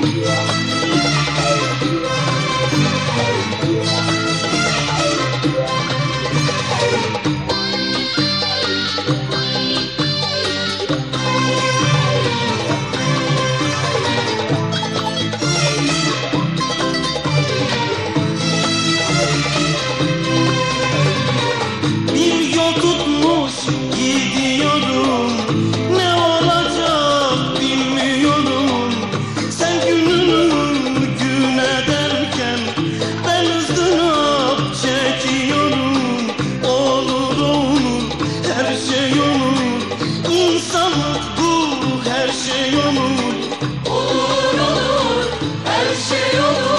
Música Señor.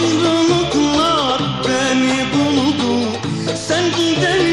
Ayrılıklar beni buldu. Sen gider